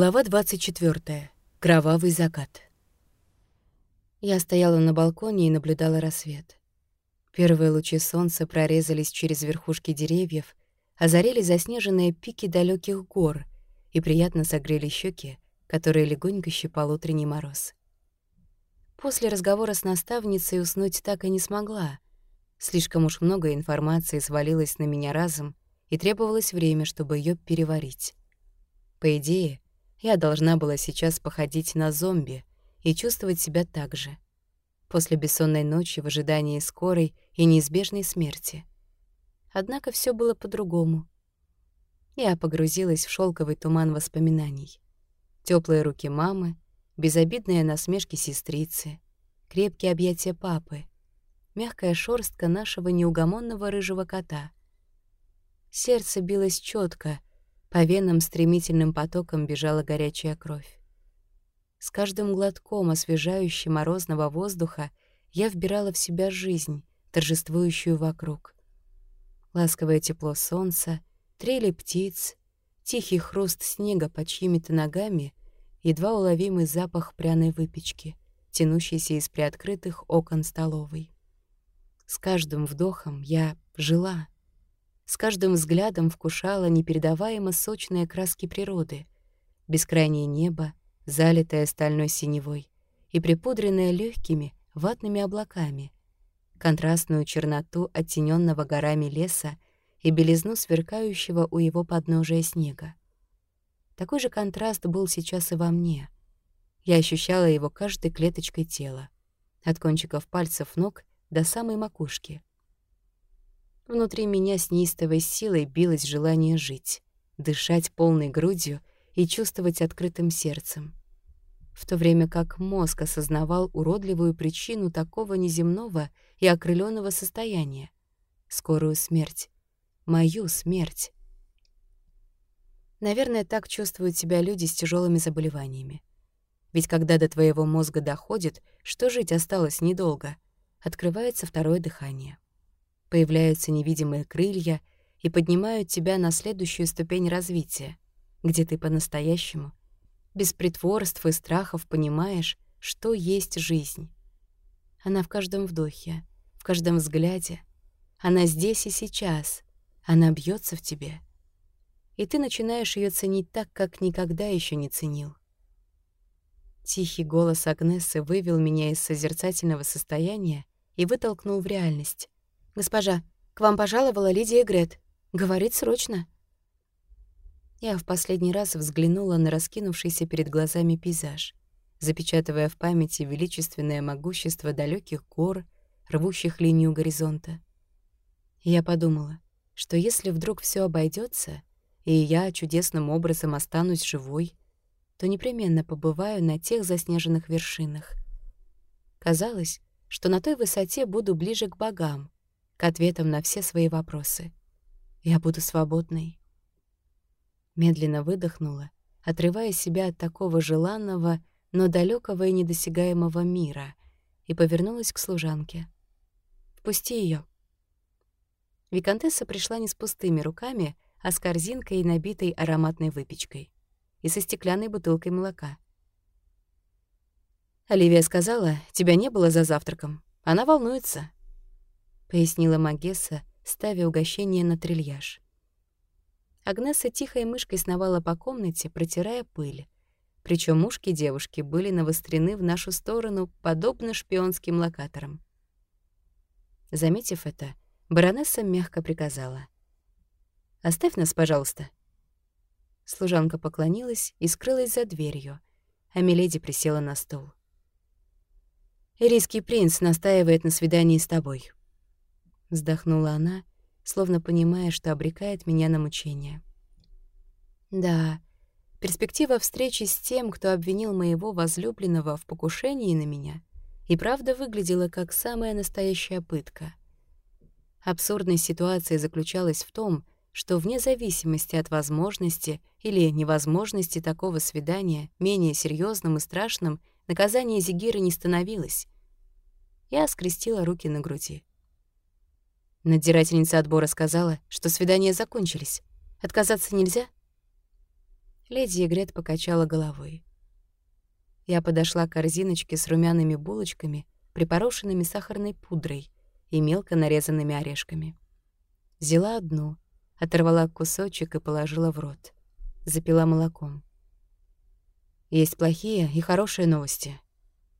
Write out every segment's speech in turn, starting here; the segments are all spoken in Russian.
Глава 24. Кровавый закат. Я стояла на балконе и наблюдала рассвет. Первые лучи солнца прорезались через верхушки деревьев, озарили заснеженные пики далеких гор и приятно согрели щеки, которые легонько щипал утренний мороз. После разговора с наставницей уснуть так и не смогла. Слишком уж много информации свалилось на меня разом, и требовалось время, чтобы ее переварить. По идее, я должна была сейчас походить на зомби и чувствовать себя так же. После бессонной ночи в ожидании скорой и неизбежной смерти. Однако все было по-другому. Я погрузилась в шелковый туман воспоминаний. Теплые руки мамы, безобидные насмешки сестрицы, крепкие объятия папы, мягкая шорстка нашего неугомонного рыжего кота. Сердце билось четко, по венам стремительным потоком бежала горячая кровь. С каждым глотком освежающего морозного воздуха я вбирала в себя жизнь, торжествующую вокруг. Ласковое тепло солнца, трели птиц, тихий хруст снега под чьими-то ногами, едва уловимый запах пряной выпечки, тянущийся из приоткрытых окон столовой. С каждым вдохом я жила — с каждым взглядом вкушала непередаваемо сочные краски природы, бескрайнее небо, залитое стальной синевой и припудренное легкими ватными облаками, контрастную черноту оттененного горами леса и белизну сверкающего у его подножия снега. Такой же контраст был сейчас и во мне. Я ощущала его каждой клеточкой тела, от кончиков пальцев ног до самой макушки — Внутри меня с неистовой силой билось желание жить, дышать полной грудью и чувствовать открытым сердцем. В то время как мозг осознавал уродливую причину такого неземного и окрыленного состояния — скорую смерть, мою смерть. Наверное, так чувствуют себя люди с тяжелыми заболеваниями. Ведь когда до твоего мозга доходит, что жить осталось недолго, открывается второе дыхание появляются невидимые крылья и поднимают тебя на следующую ступень развития, где ты по-настоящему, без притворств и страхов понимаешь, что есть жизнь. Она в каждом вдохе, в каждом взгляде. Она здесь и сейчас. Она бьется в тебе. И ты начинаешь ее ценить так, как никогда еще не ценил. Тихий голос Агнессы вывел меня из созерцательного состояния и вытолкнул в реальность, «Госпожа, к вам пожаловала Лидия Грет. Говорит срочно». Я в последний раз взглянула на раскинувшийся перед глазами пейзаж, запечатывая в памяти величественное могущество далеких гор, рвущих линию горизонта. я подумала, что если вдруг все обойдется, и я чудесным образом останусь живой, то непременно побываю на тех заснеженных вершинах. Казалось, что на той высоте буду ближе к богам, к ответам на все свои вопросы. Я буду свободной. Медленно выдохнула, отрывая себя от такого желанного, но далекого и недосягаемого мира, и повернулась к служанке. «Впусти ее. Викантесса пришла не с пустыми руками, а с корзинкой, набитой ароматной выпечкой, и со стеклянной бутылкой молока. «Оливия сказала, тебя не было за завтраком. Она волнуется», пояснила Магесса, ставя угощение на трильяж. Агнеса тихой мышкой сновала по комнате, протирая пыль. Причем ушки девушки были навострены в нашу сторону, подобно шпионским локаторам. Заметив это, баронесса мягко приказала. «Оставь нас, пожалуйста». Служанка поклонилась и скрылась за дверью, а Миледи присела на стул. «Ирийский принц настаивает на свидании с тобой», Вздохнула она, словно понимая, что обрекает меня на мучение. Да, перспектива встречи с тем, кто обвинил моего возлюбленного в покушении на меня, и правда выглядела как самая настоящая пытка. Абсурдность ситуации заключалась в том, что вне зависимости от возможности или невозможности такого свидания менее серьезным и страшным наказание Зигира не становилось. Я скрестила руки на груди. Надзирательница отбора сказала, что свидания закончились. Отказаться нельзя? Леди Игрет покачала головой. Я подошла к корзиночке с румяными булочками, припорошенными сахарной пудрой и мелко нарезанными орешками. Взяла одну, оторвала кусочек и положила в рот. Запила молоком. «Есть плохие и хорошие новости»,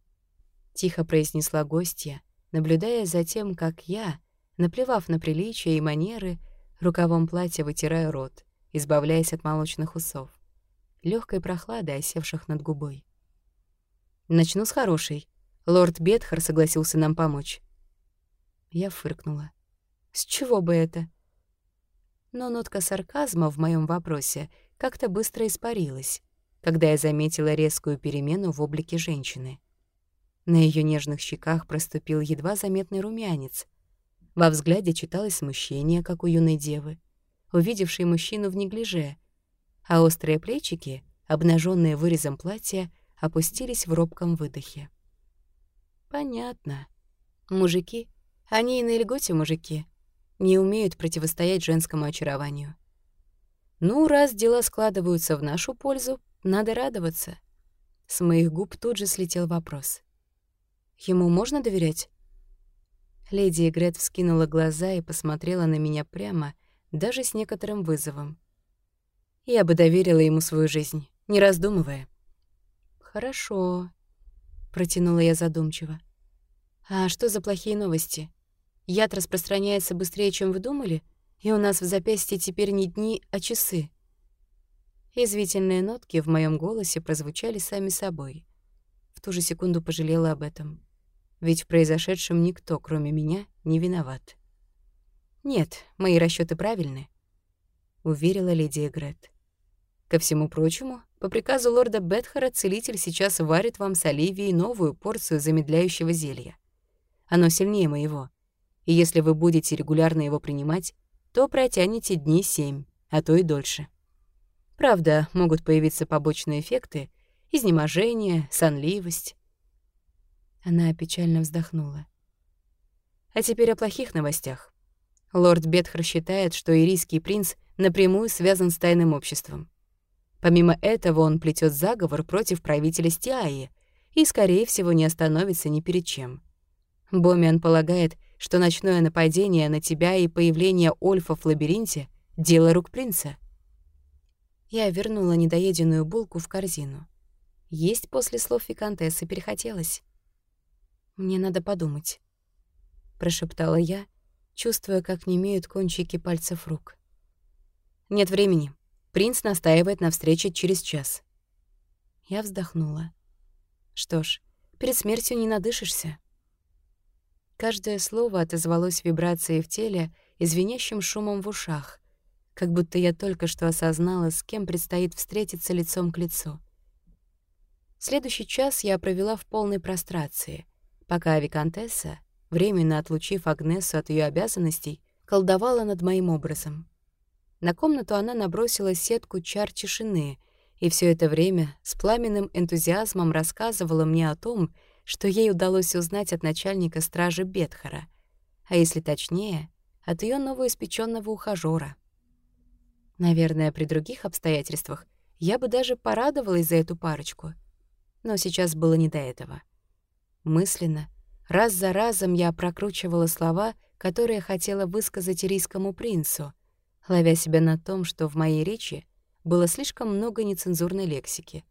— тихо произнесла гостья, наблюдая за тем, как я, наплевав на приличия и манеры, рукавом платья вытираю рот, избавляясь от молочных усов, легкой прохлады, осевших над губой. Начну с хорошей. Лорд Бетхар согласился нам помочь. Я фыркнула. С чего бы это? Но нотка сарказма в моем вопросе как-то быстро испарилась, когда я заметила резкую перемену в облике женщины. На ее нежных щеках проступил едва заметный румянец. Во взгляде читалось смущение, как у юной девы, увидевшей мужчину в неглиже, а острые плечики, обнаженные вырезом платья, опустились в робком выдохе. Понятно. Мужики, они и на льготе мужики, не умеют противостоять женскому очарованию. Ну, раз дела складываются в нашу пользу, надо радоваться. С моих губ тут же слетел вопрос. Ему можно доверять? Леди Игрет вскинула глаза и посмотрела на меня прямо, даже с некоторым вызовом. Я бы доверила ему свою жизнь, не раздумывая. «Хорошо», — протянула я задумчиво. «А что за плохие новости? Яд распространяется быстрее, чем вы думали, и у нас в запястье теперь не дни, а часы». Извительные нотки в моем голосе прозвучали сами собой. В ту же секунду пожалела об этом. Ведь в произошедшем никто, кроме меня, не виноват. «Нет, мои расчеты правильны», — уверила леди Эгрет. «Ко всему прочему, по приказу лорда Бетхара целитель сейчас варит вам с Оливией новую порцию замедляющего зелья. Оно сильнее моего, и если вы будете регулярно его принимать, то протянете дни семь, а то и дольше». Правда, могут появиться побочные эффекты — изнеможение, сонливость. Она печально вздохнула. А теперь о плохих новостях. Лорд Бетхар считает, что ирийский принц напрямую связан с тайным обществом. Помимо этого он плетет заговор против правителя Стиаи и, скорее всего, не остановится ни перед чем. Бомиан полагает, что ночное нападение на тебя и появление Ольфа в лабиринте — дело рук принца — я вернула недоеденную булку в корзину. Есть после слов Викантессы перехотелось. «Мне надо подумать», — прошептала я, чувствуя, как немеют кончики пальцев рук. «Нет времени. Принц настаивает на встрече через час». Я вздохнула. «Что ж, перед смертью не надышишься». Каждое слово отозвалось вибрацией в теле и звенящим шумом в ушах, как будто я только что осознала, с кем предстоит встретиться лицом к лицу. Следующий час я провела в полной прострации, пока Викантесса, временно отлучив Агнесу от ее обязанностей, колдовала над моим образом. На комнату она набросила сетку чар тишины, и все это время с пламенным энтузиазмом рассказывала мне о том, что ей удалось узнать от начальника стражи Бетхара, а если точнее, от ее новоиспеченного ухажёра. Наверное, при других обстоятельствах я бы даже порадовалась за эту парочку. Но сейчас было не до этого. Мысленно, раз за разом я прокручивала слова, которые хотела высказать ирийскому принцу, ловя себя на том, что в моей речи было слишком много нецензурной лексики,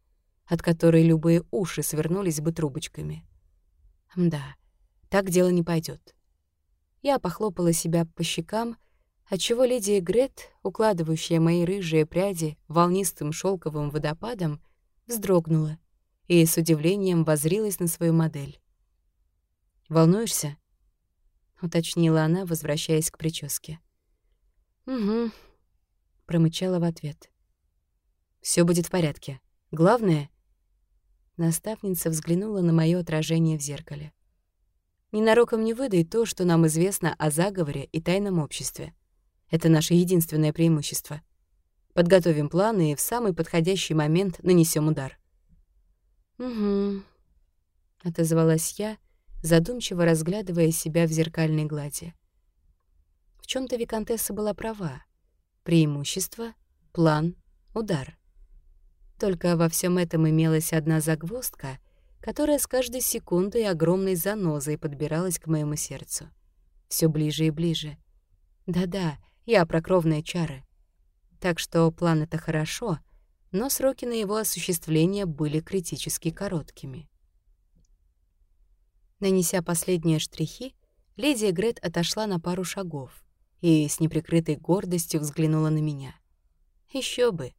от которой любые уши свернулись бы трубочками. Да, так дело не пойдет. Я похлопала себя по щекам, отчего леди Грет, укладывающая мои рыжие пряди волнистым шелковым водопадом, вздрогнула и с удивлением возрилась на свою модель. «Волнуешься?» — уточнила она, возвращаясь к прическе. «Угу», — промычала в ответ. Все будет в порядке. Главное...» Наставница взглянула на мое отражение в зеркале. «Ненароком не выдай то, что нам известно о заговоре и тайном обществе. Это наше единственное преимущество. Подготовим планы и в самый подходящий момент нанесем удар. «Угу», — отозвалась я, задумчиво разглядывая себя в зеркальной глади. В чем то Викантесса была права. Преимущество, план, удар. Только во всем этом имелась одна загвоздка, которая с каждой секундой огромной занозой подбиралась к моему сердцу. Все ближе и ближе. Да-да, я про кровные чары. Так что план — это хорошо, но сроки на его осуществление были критически короткими. Нанеся последние штрихи, леди Грет отошла на пару шагов и с неприкрытой гордостью взглянула на меня. Еще бы!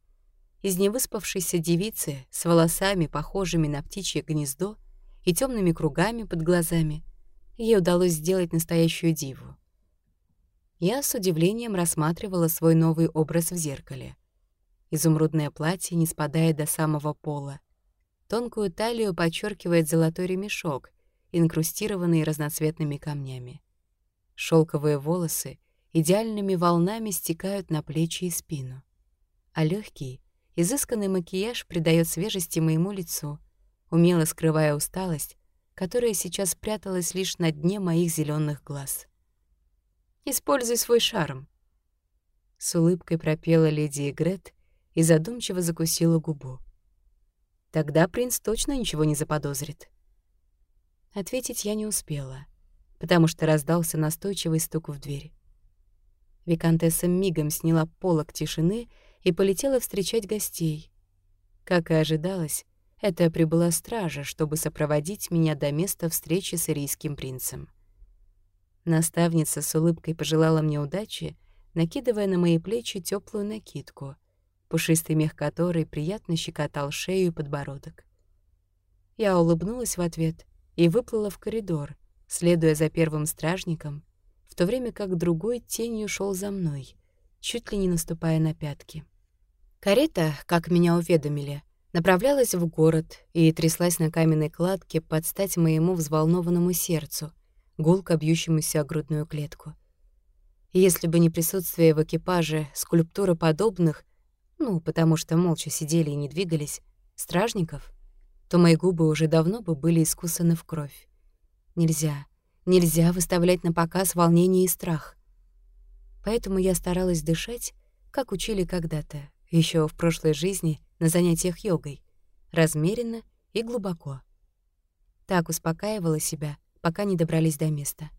Из невыспавшейся девицы с волосами, похожими на птичье гнездо, и темными кругами под глазами, ей удалось сделать настоящую диву. Я с удивлением рассматривала свой новый образ в зеркале. Изумрудное платье не спадает до самого пола. Тонкую талию подчеркивает золотой ремешок, инкрустированный разноцветными камнями. Шелковые волосы идеальными волнами стекают на плечи и спину, а легкий, изысканный макияж придает свежести моему лицу, умело скрывая усталость, которая сейчас пряталась лишь на дне моих зеленых глаз. «Используй свой шарм», — с улыбкой пропела леди Игрет и задумчиво закусила губу. «Тогда принц точно ничего не заподозрит». Ответить я не успела, потому что раздался настойчивый стук в дверь. Викантесса мигом сняла полок тишины и полетела встречать гостей. Как и ожидалось, это прибыла стража, чтобы сопроводить меня до места встречи с ирийским принцем. Наставница с улыбкой пожелала мне удачи, накидывая на мои плечи теплую накидку, пушистый мех которой приятно щекотал шею и подбородок. Я улыбнулась в ответ и выплыла в коридор, следуя за первым стражником, в то время как другой тенью шел за мной, чуть ли не наступая на пятки. Карета, как меня уведомили, направлялась в город и тряслась на каменной кладке под стать моему взволнованному сердцу, гулко бьющемуся о грудную клетку. Если бы не присутствие в экипаже скульптуры подобных, ну, потому что молча сидели и не двигались, стражников, то мои губы уже давно бы были искусаны в кровь. Нельзя, нельзя выставлять на показ волнение и страх. Поэтому я старалась дышать, как учили когда-то, еще в прошлой жизни на занятиях йогой, размеренно и глубоко. Так успокаивала себя, пока не добрались до места.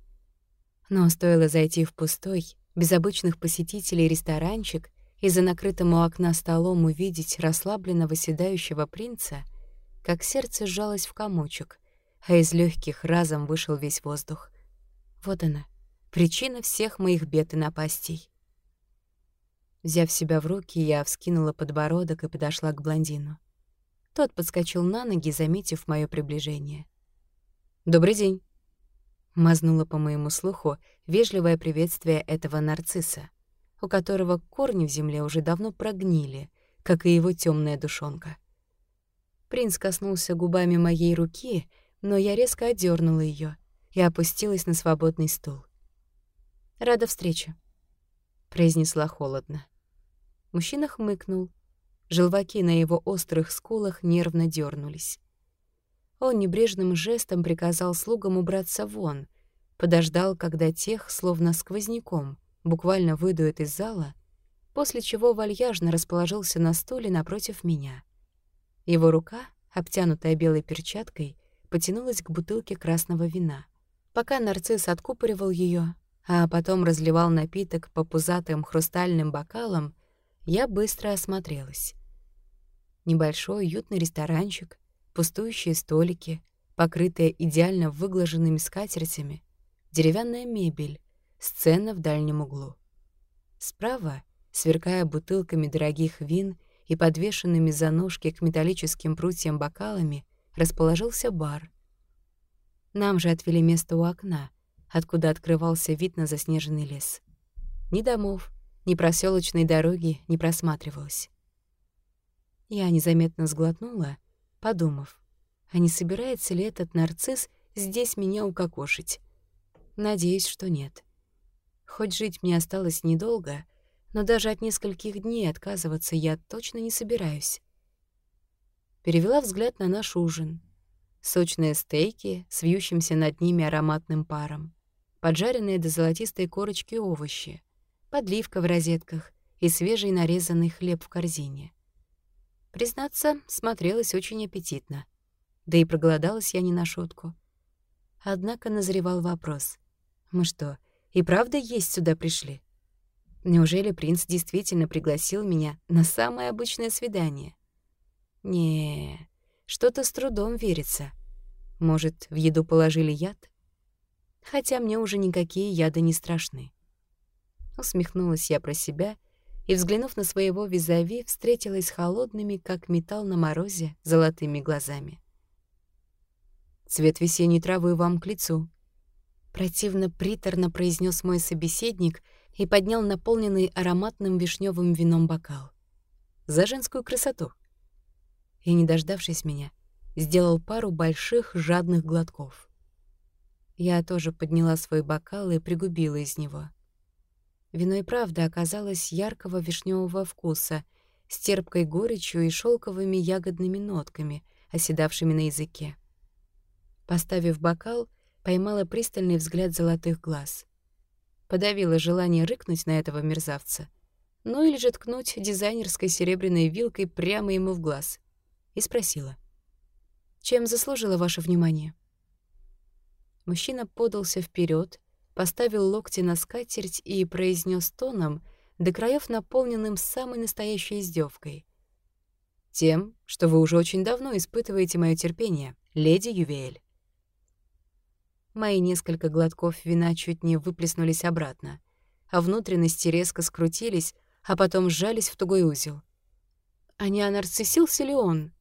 Но стоило зайти в пустой, без обычных посетителей ресторанчик и за накрытым у окна столом увидеть расслабленного седающего принца, как сердце сжалось в комочек, а из легких разом вышел весь воздух. Вот она, причина всех моих бед и напастей. Взяв себя в руки, я вскинула подбородок и подошла к блондину. Тот подскочил на ноги, заметив мое приближение. «Добрый день!» Мазнула по моему слуху вежливое приветствие этого нарцисса, у которого корни в земле уже давно прогнили, как и его темная душонка. Принц коснулся губами моей руки, но я резко отдернула ее и опустилась на свободный стул. «Рада встрече», — произнесла холодно. Мужчина хмыкнул. Желваки на его острых скулах нервно дернулись. Он небрежным жестом приказал слугам убраться вон, подождал, когда тех, словно сквозняком, буквально выдует из зала, после чего вальяжно расположился на стуле напротив меня. Его рука, обтянутая белой перчаткой, потянулась к бутылке красного вина. Пока нарцисс откупоривал ее, а потом разливал напиток по пузатым хрустальным бокалам, я быстро осмотрелась. Небольшой уютный ресторанчик, пустующие столики, покрытые идеально выглаженными скатертями, деревянная мебель, сцена в дальнем углу. Справа, сверкая бутылками дорогих вин и подвешенными за ножки к металлическим прутьям бокалами, расположился бар. Нам же отвели место у окна, откуда открывался вид на заснеженный лес. Ни домов, ни проселочной дороги не просматривалось. Я незаметно сглотнула, подумав, а не собирается ли этот нарцисс здесь меня укокошить? Надеюсь, что нет. Хоть жить мне осталось недолго, но даже от нескольких дней отказываться я точно не собираюсь. Перевела взгляд на наш ужин. Сочные стейки с вьющимся над ними ароматным паром, поджаренные до золотистой корочки овощи — подливка в розетках и свежий нарезанный хлеб в корзине. Признаться, смотрелась очень аппетитно. Да и проголодалась я не на шутку. Однако назревал вопрос. Мы что, и правда есть сюда пришли? Неужели принц действительно пригласил меня на самое обычное свидание? Не, что-то с трудом верится. Может, в еду положили яд? Хотя мне уже никакие яды не страшны. Усмехнулась я про себя и, взглянув на своего визави, встретилась холодными, как металл на морозе, золотыми глазами. «Цвет весенней травы вам к лицу», — противно приторно произнес мой собеседник и поднял наполненный ароматным вишневым вином бокал. «За женскую красоту!» И, не дождавшись меня, сделал пару больших жадных глотков. Я тоже подняла свой бокал и пригубила из него. Вино и правда оказалось яркого вишневого вкуса, с терпкой горечью и шелковыми ягодными нотками, оседавшими на языке. Поставив бокал, поймала пристальный взгляд золотых глаз. Подавила желание рыкнуть на этого мерзавца, ну или же ткнуть дизайнерской серебряной вилкой прямо ему в глаз. И спросила. «Чем заслужила ваше внимание?» Мужчина подался вперед, поставил локти на скатерть и произнес тоном, до краев наполненным самой настоящей издевкой. «Тем, что вы уже очень давно испытываете мое терпение, леди Ювель». Мои несколько глотков вина чуть не выплеснулись обратно, а внутренности резко скрутились, а потом сжались в тугой узел. А не анарцисился ли он?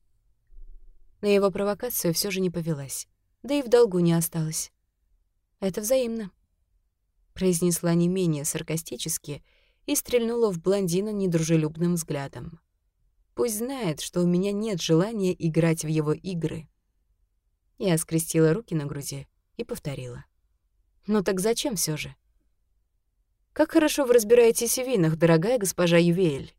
На его провокацию все же не повелась, да и в долгу не осталось. «Это взаимно», — произнесла не менее саркастически и стрельнула в блондина недружелюбным взглядом. «Пусть знает, что у меня нет желания играть в его игры». Я скрестила руки на груди и повторила. «Ну так зачем все же?» «Как хорошо вы разбираетесь в винах, дорогая госпожа Ювель»,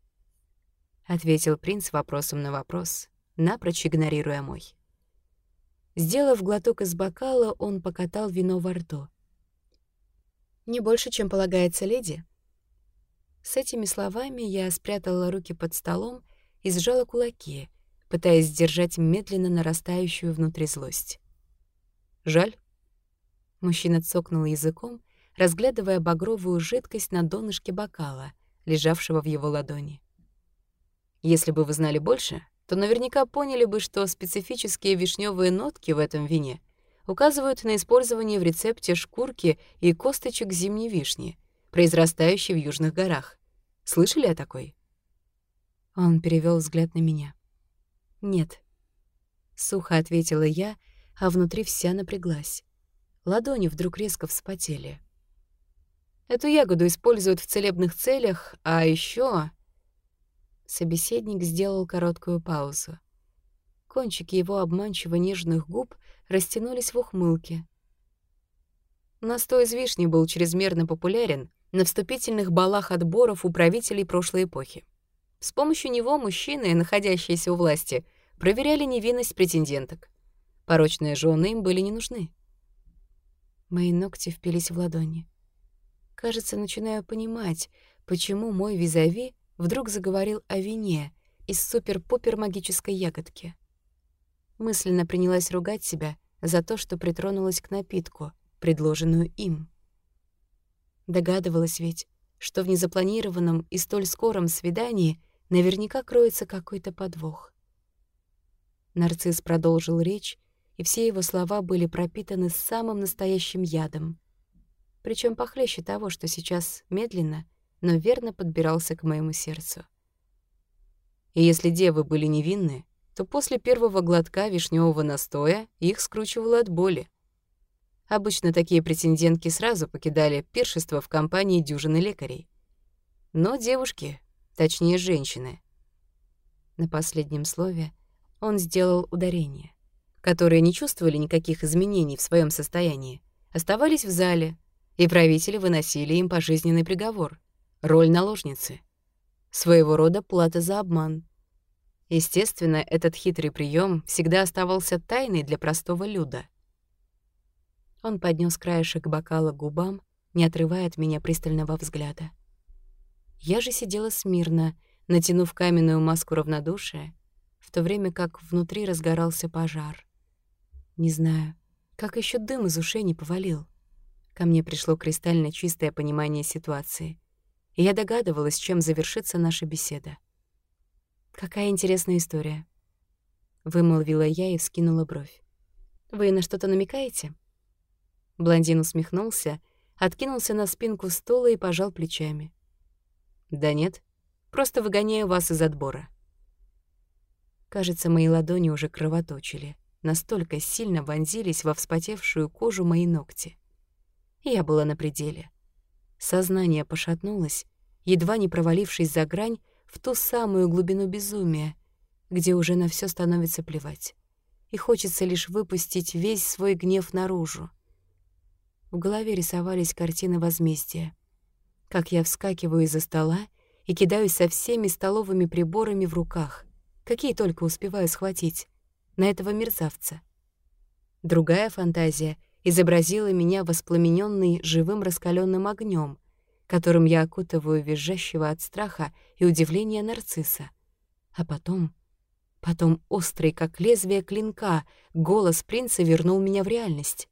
— ответил принц вопросом на вопрос, напрочь игнорируя мой. Сделав глоток из бокала, он покатал вино во рту. «Не больше, чем полагается леди». С этими словами я спрятала руки под столом и сжала кулаки, пытаясь сдержать медленно нарастающую внутри злость. «Жаль». Мужчина цокнул языком, разглядывая багровую жидкость на донышке бокала, лежавшего в его ладони. «Если бы вы знали больше, то наверняка поняли бы, что специфические вишневые нотки в этом вине указывают на использование в рецепте шкурки и косточек зимней вишни, произрастающей в южных горах. Слышали о такой? Он перевел взгляд на меня. «Нет». Сухо ответила я, а внутри вся напряглась. Ладони вдруг резко вспотели. Эту ягоду используют в целебных целях, а еще Собеседник сделал короткую паузу. Кончики его обманчиво нежных губ растянулись в ухмылке. Настой из вишни был чрезмерно популярен на вступительных балах отборов у правителей прошлой эпохи. С помощью него мужчины, находящиеся у власти, проверяли невинность претенденток. Порочные жены им были не нужны. Мои ногти впились в ладони. Кажется, начинаю понимать, почему мой визави вдруг заговорил о вине из супер-пупер магической ягодки. Мысленно принялась ругать себя за то, что притронулась к напитку, предложенную им. Догадывалась ведь, что в незапланированном и столь скором свидании наверняка кроется какой-то подвох. Нарцисс продолжил речь, и все его слова были пропитаны самым настоящим ядом, причем похлеще того, что сейчас медленно но верно подбирался к моему сердцу. И если девы были невинны, то после первого глотка вишневого настоя их скручивало от боли. Обычно такие претендентки сразу покидали пиршество в компании дюжины лекарей. Но девушки, точнее женщины. На последнем слове он сделал ударение, которые не чувствовали никаких изменений в своем состоянии, оставались в зале, и правители выносили им пожизненный приговор роль наложницы. Своего рода плата за обман. Естественно, этот хитрый прием всегда оставался тайной для простого люда. Он поднес краешек бокала к губам, не отрывая от меня пристального взгляда. Я же сидела смирно, натянув каменную маску равнодушия, то время как внутри разгорался пожар. Не знаю, как еще дым из ушей не повалил. Ко мне пришло кристально чистое понимание ситуации, и я догадывалась, чем завершится наша беседа. «Какая интересная история», — вымолвила я и вскинула бровь. «Вы на что-то намекаете?» Блондин усмехнулся, откинулся на спинку стула и пожал плечами. «Да нет, просто выгоняю вас из отбора». Кажется, мои ладони уже кровоточили. Настолько сильно вонзились во вспотевшую кожу мои ногти. Я была на пределе. Сознание пошатнулось, едва не провалившись за грань в ту самую глубину безумия, где уже на все становится плевать. И хочется лишь выпустить весь свой гнев наружу. В голове рисовались картины возмездия. Как я вскакиваю из-за стола и кидаюсь со всеми столовыми приборами в руках, какие только успеваю схватить, на этого мерзавца. Другая фантазия изобразила меня воспламененный живым раскаленным огнем, которым я окутываю визжащего от страха и удивления нарцисса. А потом, потом острый, как лезвие клинка, голос принца вернул меня в реальность.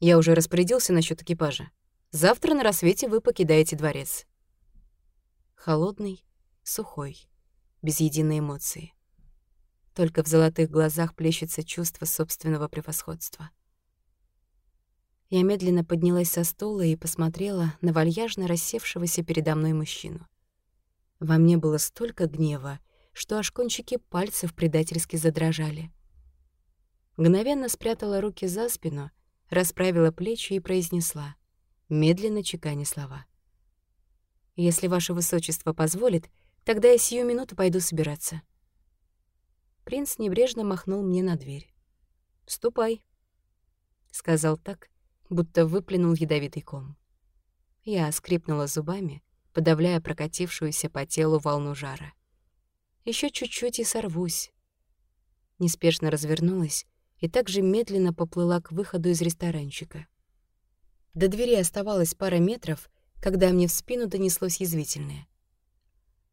Я уже распорядился насчет экипажа. Завтра на рассвете вы покидаете дворец. Холодный, сухой, без единой эмоции. Только в золотых глазах плещется чувство собственного превосходства. Я медленно поднялась со стула и посмотрела на вальяжно рассевшегося передо мной мужчину. Во мне было столько гнева, что аж кончики пальцев предательски задрожали. Мгновенно спрятала руки за спину, расправила плечи и произнесла, медленно чеканя слова. «Если ваше высочество позволит, тогда я сию минуту пойду собираться». Принц небрежно махнул мне на дверь. «Ступай», — сказал так, будто выплюнул ядовитый ком. Я скрипнула зубами, подавляя прокатившуюся по телу волну жара. Еще чуть-чуть и сорвусь. Неспешно развернулась и также медленно поплыла к выходу из ресторанчика. До двери оставалось пара метров, когда мне в спину донеслось язвительное.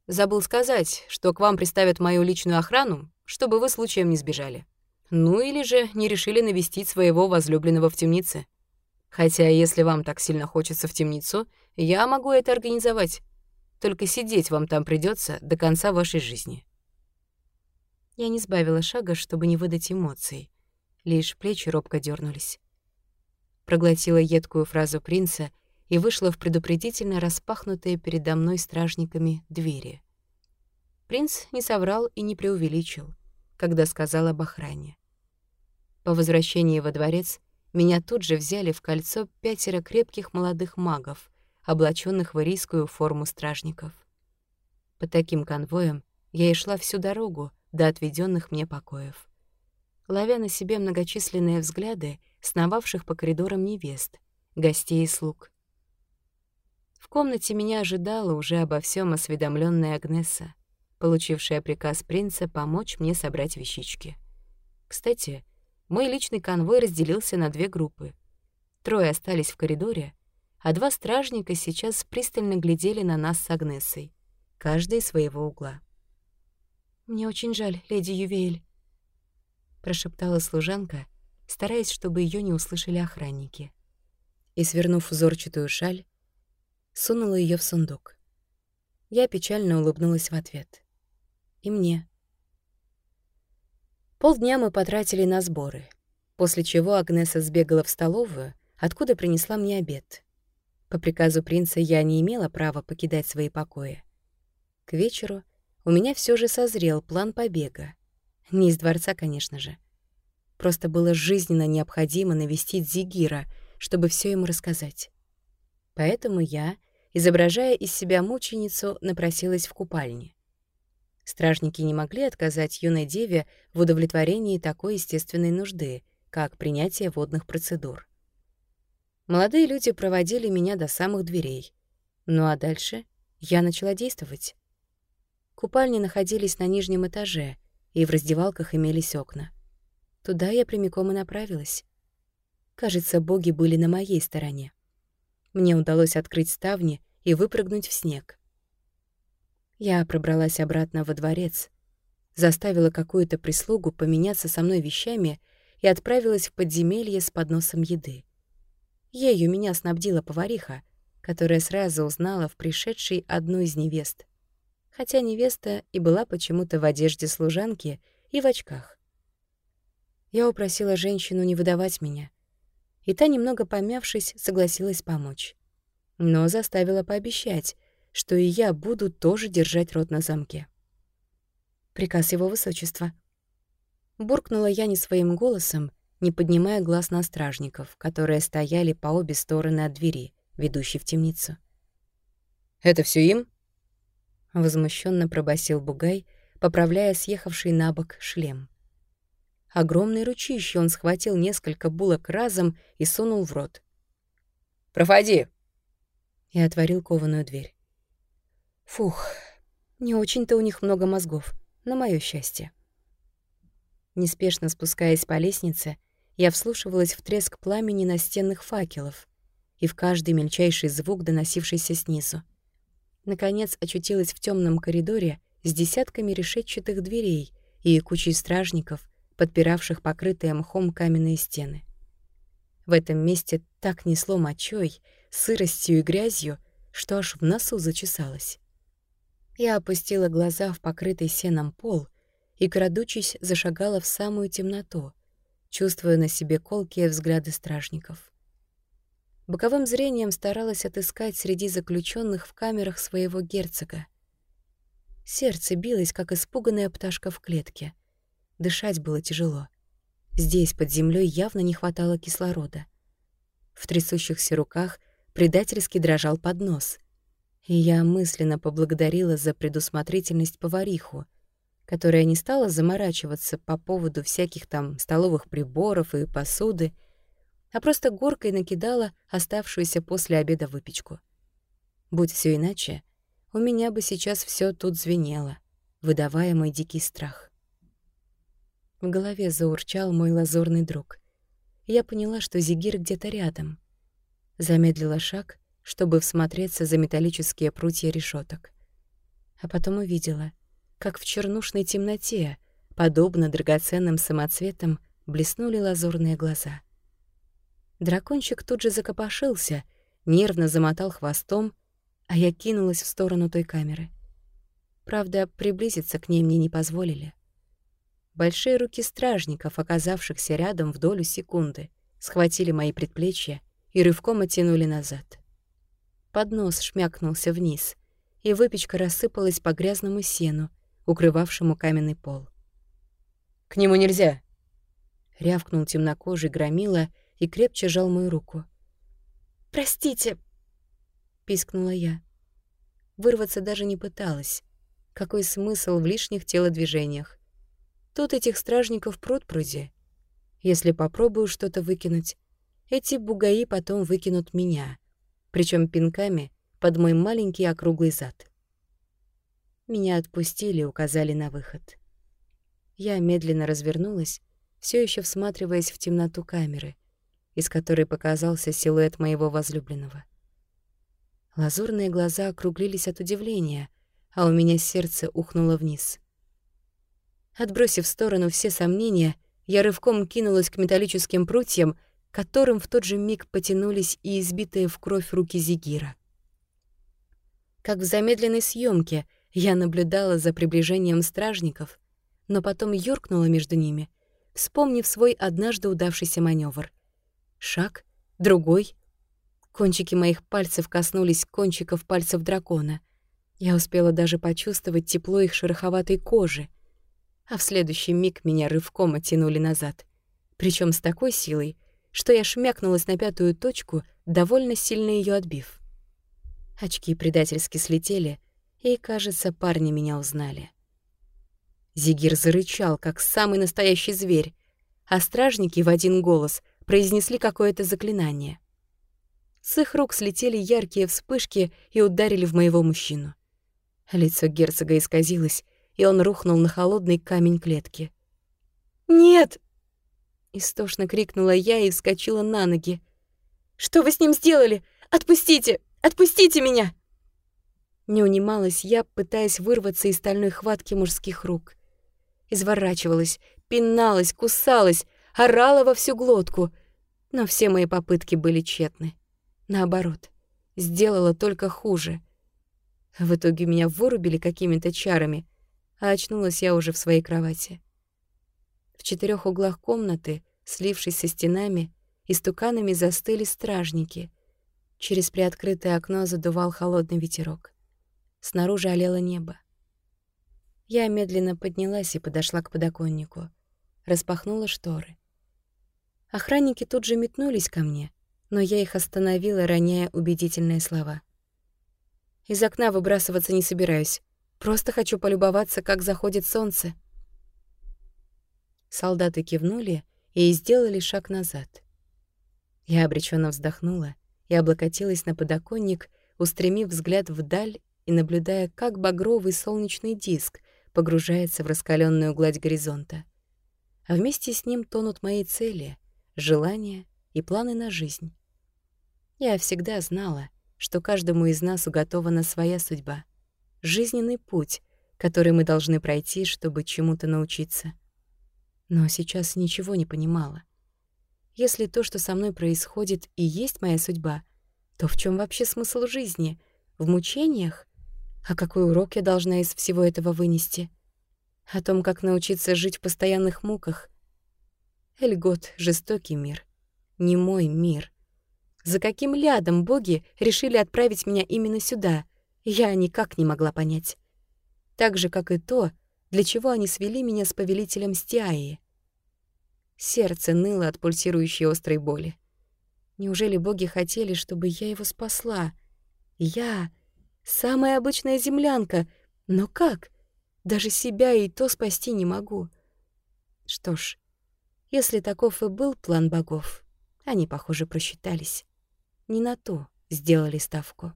«Забыл сказать, что к вам приставят мою личную охрану, чтобы вы случаем не сбежали. Ну или же не решили навестить своего возлюбленного в темнице. Хотя, если вам так сильно хочется в темницу, я могу это организовать. Только сидеть вам там придется до конца вашей жизни». Я не сбавила шага, чтобы не выдать эмоций. Лишь плечи робко дернулись. Проглотила едкую фразу принца и вышла в предупредительно распахнутые передо мной стражниками двери. Принц не соврал и не преувеличил, когда сказал об охране. По возвращении во дворец меня тут же взяли в кольцо пятеро крепких молодых магов, облаченных в ирийскую форму стражников. По таким конвоям я и шла всю дорогу до отведенных мне покоев. Ловя на себе многочисленные взгляды сновавших по коридорам невест, гостей и слуг. В комнате меня ожидала уже обо всем осведомленная Агнеса, получившая приказ принца помочь мне собрать вещички. Кстати, мой личный конвой разделился на две группы. Трое остались в коридоре, а два стражника сейчас пристально глядели на нас с Агнесой, каждый из своего угла. «Мне очень жаль, леди Ювейль», — прошептала служанка, стараясь, чтобы ее не услышали охранники. И, свернув узорчатую шаль, сунула ее в сундук. Я печально улыбнулась в ответ. «И мне», Полдня мы потратили на сборы, после чего Агнеса сбегала в столовую, откуда принесла мне обед. По приказу принца я не имела права покидать свои покои. К вечеру у меня все же созрел план побега. Не из дворца, конечно же. Просто было жизненно необходимо навестить Зигира, чтобы все ему рассказать. Поэтому я, изображая из себя мученицу, напросилась в купальне. Стражники не могли отказать юной деве в удовлетворении такой естественной нужды, как принятие водных процедур. Молодые люди проводили меня до самых дверей. Ну а дальше я начала действовать. Купальни находились на нижнем этаже, и в раздевалках имелись окна. Туда я прямиком и направилась. Кажется, боги были на моей стороне. Мне удалось открыть ставни и выпрыгнуть в снег. Я пробралась обратно во дворец, заставила какую-то прислугу поменяться со мной вещами и отправилась в подземелье с подносом еды. Ею меня снабдила повариха, которая сразу узнала в пришедшей одну из невест, хотя невеста и была почему-то в одежде служанки и в очках. Я упросила женщину не выдавать меня, и та, немного помявшись, согласилась помочь. Но заставила пообещать, что и я буду тоже держать рот на замке. Приказ его высочества. Буркнула я не своим голосом, не поднимая глаз на стражников, которые стояли по обе стороны от двери, ведущей в темницу. «Это все им?» Возмущенно пробасил Бугай, поправляя съехавший на бок шлем. Огромный ручище он схватил несколько булок разом и сунул в рот. «Проходи!» И отворил кованую дверь. Фух, не очень-то у них много мозгов на моё счастье. Неспешно спускаясь по лестнице, я вслушивалась в треск пламени настенных факелов и в каждый мельчайший звук, доносившийся снизу. Наконец очутилась в темном коридоре с десятками решетчатых дверей и кучей стражников, подпиравших покрытые мхом каменные стены. В этом месте так несло мочой, сыростью и грязью, что аж в носу зачесалось. Я опустила глаза в покрытый сеном пол и, крадучись, зашагала в самую темноту, чувствуя на себе колкие взгляды стражников. Боковым зрением старалась отыскать среди заключенных в камерах своего герцога. Сердце билось, как испуганная пташка в клетке. Дышать было тяжело. Здесь, под землей, явно не хватало кислорода. В трясущихся руках предательски дрожал поднос — и я мысленно поблагодарила за предусмотрительность повариху, которая не стала заморачиваться по поводу всяких там столовых приборов и посуды, а просто горкой накидала оставшуюся после обеда выпечку. Будь все иначе, у меня бы сейчас все тут звенело, выдавая мой дикий страх. В голове заурчал мой лазурный друг. Я поняла, что Зигир где-то рядом. Замедлила шаг чтобы всмотреться за металлические прутья решеток. А потом увидела, как в чернушной темноте, подобно драгоценным самоцветам, блеснули лазурные глаза. Дракончик тут же закопошился, нервно замотал хвостом, а я кинулась в сторону той камеры. Правда, приблизиться к ней мне не позволили. Большие руки стражников, оказавшихся рядом в долю секунды, схватили мои предплечья и рывком оттянули назад. Поднос шмякнулся вниз, и выпечка рассыпалась по грязному сену, укрывавшему каменный пол. «К нему нельзя!» — рявкнул темнокожий громила и крепче жал мою руку. «Простите!» — пискнула я. Вырваться даже не пыталась. Какой смысл в лишних телодвижениях? Тут этих стражников пруд пруди. Если попробую что-то выкинуть, эти бугаи потом выкинут меня, причем пинками под мой маленький округлый зад. Меня отпустили, указали на выход. Я медленно развернулась, все еще всматриваясь в темноту камеры, из которой показался силуэт моего возлюбленного. Лазурные глаза округлились от удивления, а у меня сердце ухнуло вниз. Отбросив в сторону все сомнения, я рывком кинулась к металлическим прутьям которым в тот же миг потянулись и избитые в кровь руки Зигира. Как в замедленной съемке я наблюдала за приближением стражников, но потом юркнула между ними, вспомнив свой однажды удавшийся маневр. Шаг, другой. Кончики моих пальцев коснулись кончиков пальцев дракона. Я успела даже почувствовать тепло их шероховатой кожи, а в следующий миг меня рывком оттянули назад, причем с такой силой, что я шмякнулась на пятую точку, довольно сильно ее отбив. Очки предательски слетели, и, кажется, парни меня узнали. Зигир зарычал, как самый настоящий зверь, а стражники в один голос произнесли какое-то заклинание. С их рук слетели яркие вспышки и ударили в моего мужчину. Лицо герцога исказилось, и он рухнул на холодный камень клетки. «Нет!» Истошно крикнула я и вскочила на ноги. «Что вы с ним сделали? Отпустите! Отпустите меня!» Не унималась я, пытаясь вырваться из стальной хватки мужских рук. изворачивалась, пиналась, кусалась, орала во всю глотку. Но все мои попытки были тщетны. Наоборот, сделала только хуже. В итоге меня вырубили какими-то чарами, а очнулась я уже в своей кровати. В четырех углах комнаты, слившись со стенами, истуканами застыли стражники. Через приоткрытое окно задувал холодный ветерок. Снаружи олело небо. Я медленно поднялась и подошла к подоконнику. Распахнула шторы. Охранники тут же метнулись ко мне, но я их остановила, роняя убедительные слова. Из окна выбрасываться не собираюсь. Просто хочу полюбоваться, как заходит солнце. Солдаты кивнули и сделали шаг назад. Я обреченно вздохнула и облокотилась на подоконник, устремив взгляд вдаль и наблюдая, как багровый солнечный диск погружается в раскаленную гладь горизонта. А вместе с ним тонут мои цели, желания и планы на жизнь. Я всегда знала, что каждому из нас уготована своя судьба, жизненный путь, который мы должны пройти, чтобы чему-то научиться. Но сейчас ничего не понимала. Если то, что со мной происходит, и есть моя судьба, то в чем вообще смысл жизни? В мучениях? А какой урок я должна из всего этого вынести? О том, как научиться жить в постоянных муках? Эльгот — жестокий мир. Не мой мир. За каким лядом боги решили отправить меня именно сюда, я никак не могла понять. Так же, как и то, для чего они свели меня с повелителем Стиаи. Сердце ныло от пульсирующей острой боли. Неужели боги хотели, чтобы я его спасла? Я Самая обычная землянка. Но как? Даже себя и то спасти не могу. Что ж, если таков и был план богов, они, похоже, просчитались. Не на то сделали ставку.